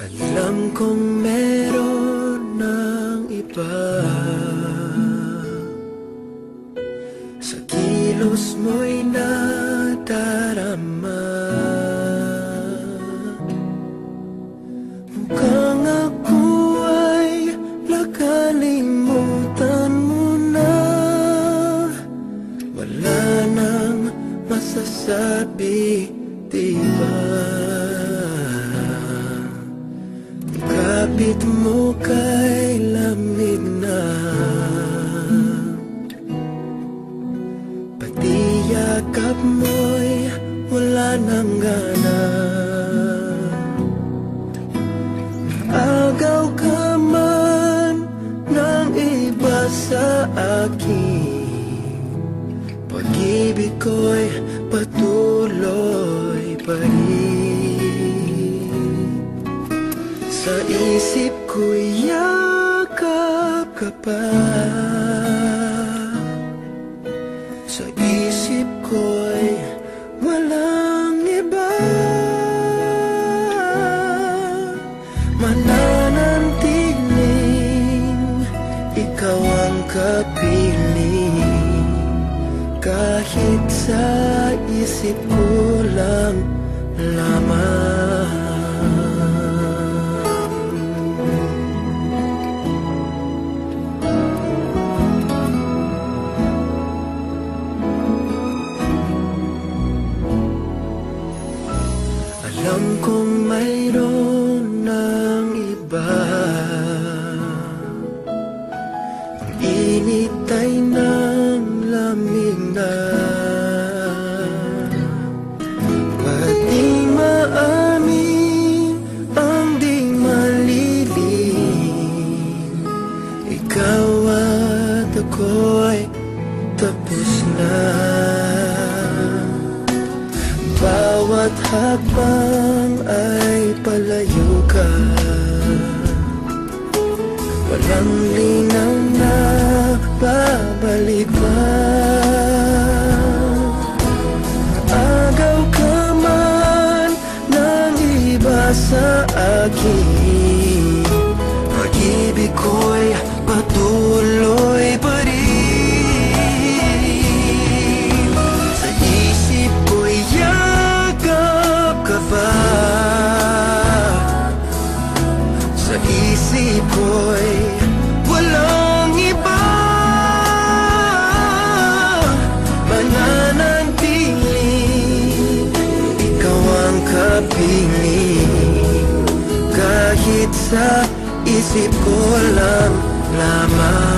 Alam kong meron ng iba. Sa kilos mo'y nadarama. Mukhang ako ay nakalimutan mo na. Wala nang masasabi, di ba? Kapit mo kay lamig na. Pati yakap mo'y wala nang gana. Agaw ka man ng iba sa akin. Pag-ibig ko'y patuloy pa rin Sa isip ko'y yakap ka pa. Sa isip ko'y walang iba. Mananantiling ikaw ang kapiling. Kahit sa isip ko lang Alam kong mayroon ng iba. Ang init ay ng lamig na. Pati maamin ang di malilim Ikaw at ako'y tapos na bawat hakbang ay palayo ka Walang linaw na babalik pa. Agaw ka man ng iba sa akin isip ko'y walang iba. Mananantiling Ikaw ang kapiling Kahit sa isip ko lang lamang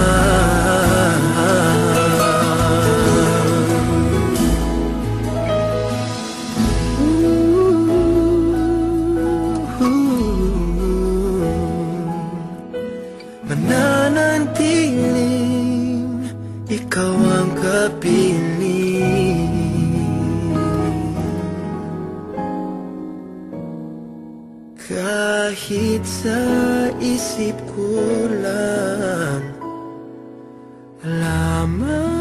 ang piling Ikaw ang kapiling. Kahit sa isip ko lang Lamang